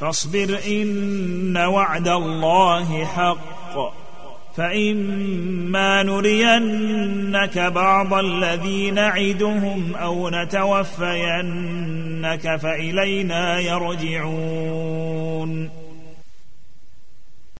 فاصبر إن وعد الله حق. فإما نرينك بعض الذي نعدهم أو نتوفينك فإلينا يرجعون.